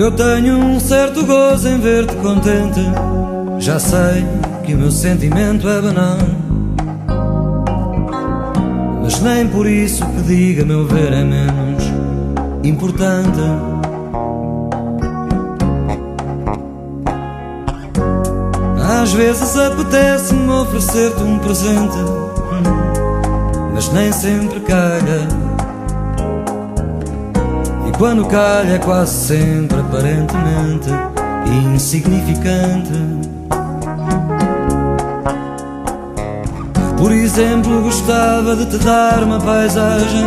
Eu tenho um certo gozo em ver-te contente. Já sei que o meu sentimento é banal. Mas nem por isso que diga meu ver é menos importante. Às vezes apetece-me oferecer-te um presente, mas nem sempre calha. Quando calha é quase sempre aparentemente insignificante. Por exemplo, gostava de te dar uma paisagem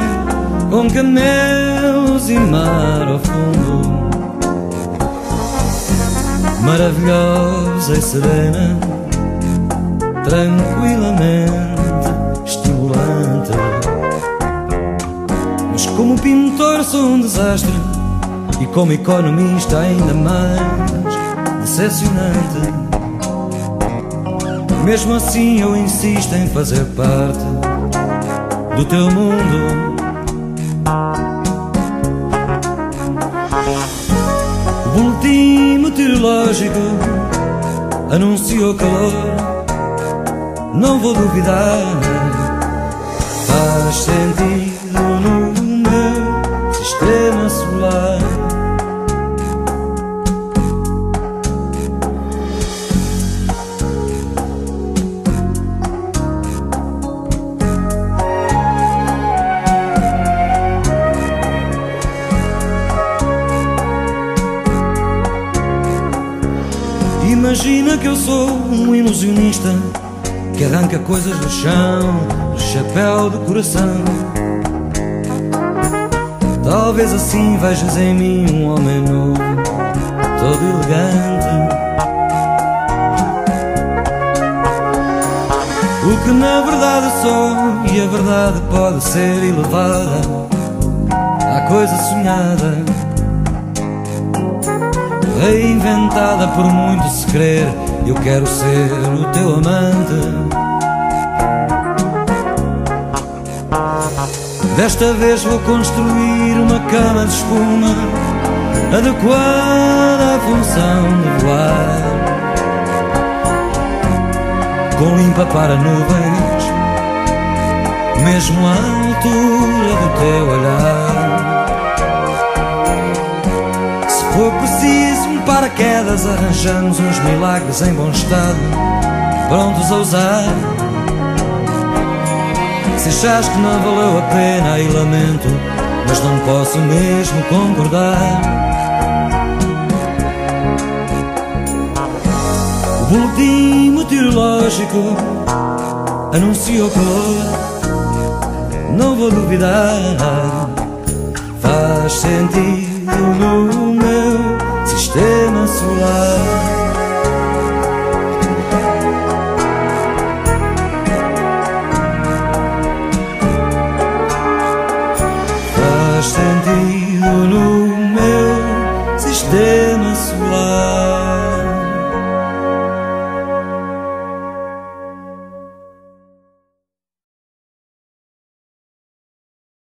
com camelos e mar ao fundo, maravilhosa e serena, tranquilamente Como pintor sou um desastre e como economista ainda mais decepcionante. Mesmo assim eu insisto em fazer parte do teu mundo. O boletim meteorológico anunciou calor, não vou duvidar, faz sentido Imagina que eu sou um ilusionista que arranca coisas do chão, do chapéu do coração. Talvez assim vejas em mim um homem novo, todo elegante. O que na verdade sou, e a verdade pode ser elevada. À coisa sonhada, reinventada por muito se crer. Eu quero ser o teu amante. Desta vez vou construir uma cama de espuma adequada à função de voar, com limpa para nuvens, mesmo à altura do teu olhar. Paraquedas, arranjamos uns milagres em bom estado, prontos a usar se achas que não valeu a pena e lamento, mas não posso mesmo concordar. O boletim meteorológico anunciou calor, não vou duvidar. Faz sentido no meu sistema First and